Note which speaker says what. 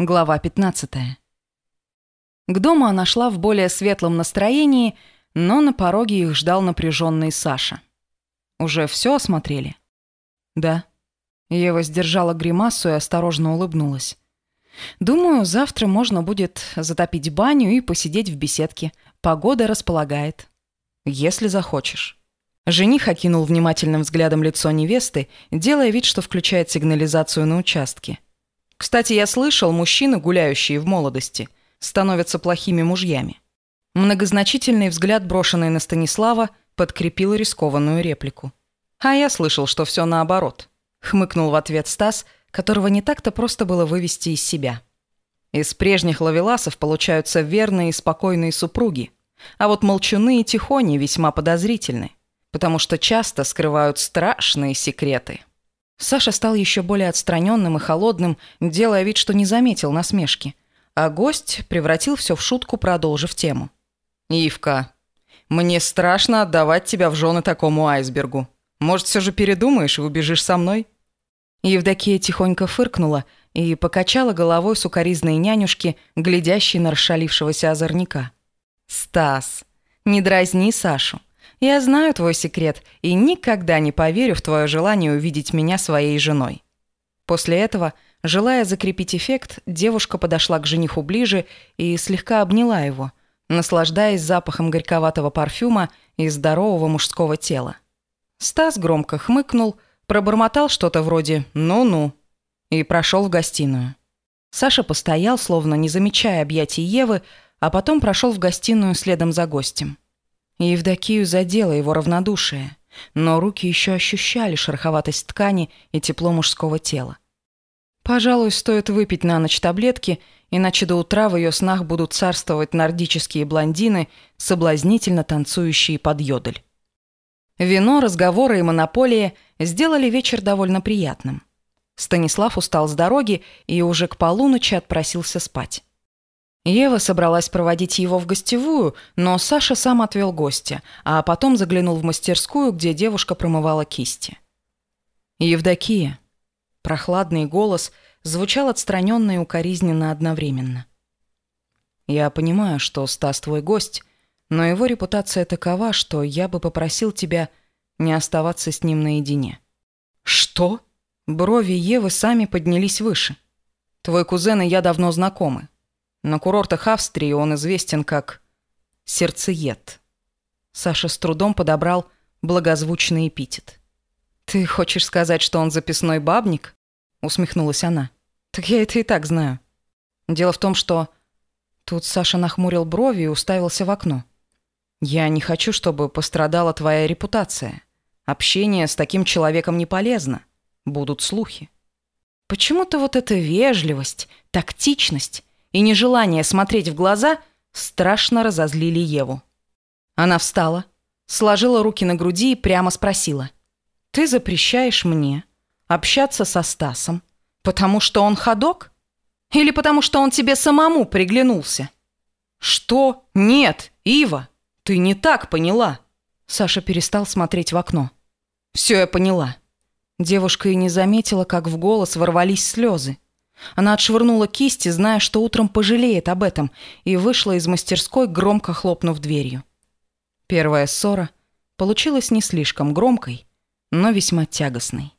Speaker 1: Глава 15. К дому она шла в более светлом настроении, но на пороге их ждал напряженный Саша. «Уже все осмотрели?» «Да». Ева сдержала гримасу и осторожно улыбнулась. «Думаю, завтра можно будет затопить баню и посидеть в беседке. Погода располагает. Если захочешь». Жених окинул внимательным взглядом лицо невесты, делая вид, что включает сигнализацию на участке. Кстати, я слышал, мужчины, гуляющие в молодости, становятся плохими мужьями. Многозначительный взгляд, брошенный на Станислава, подкрепил рискованную реплику. А я слышал, что все наоборот. Хмыкнул в ответ Стас, которого не так-то просто было вывести из себя. Из прежних ловеласов получаются верные и спокойные супруги, а вот молчуны и тихони весьма подозрительны, потому что часто скрывают страшные секреты. Саша стал еще более отстраненным и холодным, делая вид, что не заметил насмешки. А гость превратил все в шутку, продолжив тему. «Ивка, мне страшно отдавать тебя в жены такому айсбергу. Может, все же передумаешь и убежишь со мной?» Евдокия тихонько фыркнула и покачала головой сукоризной нянюшки, глядящей на расшалившегося озорника. «Стас, не дразни Сашу. Я знаю твой секрет и никогда не поверю в твое желание увидеть меня своей женой». После этого, желая закрепить эффект, девушка подошла к жениху ближе и слегка обняла его, наслаждаясь запахом горьковатого парфюма и здорового мужского тела. Стас громко хмыкнул, пробормотал что-то вроде «ну-ну» и прошел в гостиную. Саша постоял, словно не замечая объятий Евы, а потом прошел в гостиную следом за гостем. Евдокию задело его равнодушие, но руки еще ощущали шероховатость ткани и тепло мужского тела. Пожалуй, стоит выпить на ночь таблетки, иначе до утра в ее снах будут царствовать нордические блондины, соблазнительно танцующие под йодель. Вино, разговоры и монополия сделали вечер довольно приятным. Станислав устал с дороги и уже к полуночи отпросился спать. Ева собралась проводить его в гостевую, но Саша сам отвел гостя, а потом заглянул в мастерскую, где девушка промывала кисти. «Евдокия». Прохладный голос звучал отстраненно и укоризненно одновременно. «Я понимаю, что Стас твой гость, но его репутация такова, что я бы попросил тебя не оставаться с ним наедине». «Что?» Брови Евы сами поднялись выше. «Твой кузен и я давно знакомы. На курортах Австрии он известен как сердцеед. Саша с трудом подобрал благозвучный эпитет. «Ты хочешь сказать, что он записной бабник?» усмехнулась она. «Так я это и так знаю. Дело в том, что...» Тут Саша нахмурил брови и уставился в окно. «Я не хочу, чтобы пострадала твоя репутация. Общение с таким человеком не полезно. Будут слухи». Почему-то вот эта вежливость, тактичность и нежелание смотреть в глаза страшно разозлили Еву. Она встала, сложила руки на груди и прямо спросила. «Ты запрещаешь мне общаться со Стасом, потому что он ходок? Или потому что он тебе самому приглянулся?» «Что? Нет, Ива, ты не так поняла!» Саша перестал смотреть в окно. «Все я поняла». Девушка и не заметила, как в голос ворвались слезы. Она отшвырнула кисти, зная, что утром пожалеет об этом, и вышла из мастерской, громко хлопнув дверью. Первая ссора получилась не слишком громкой, но весьма тягостной.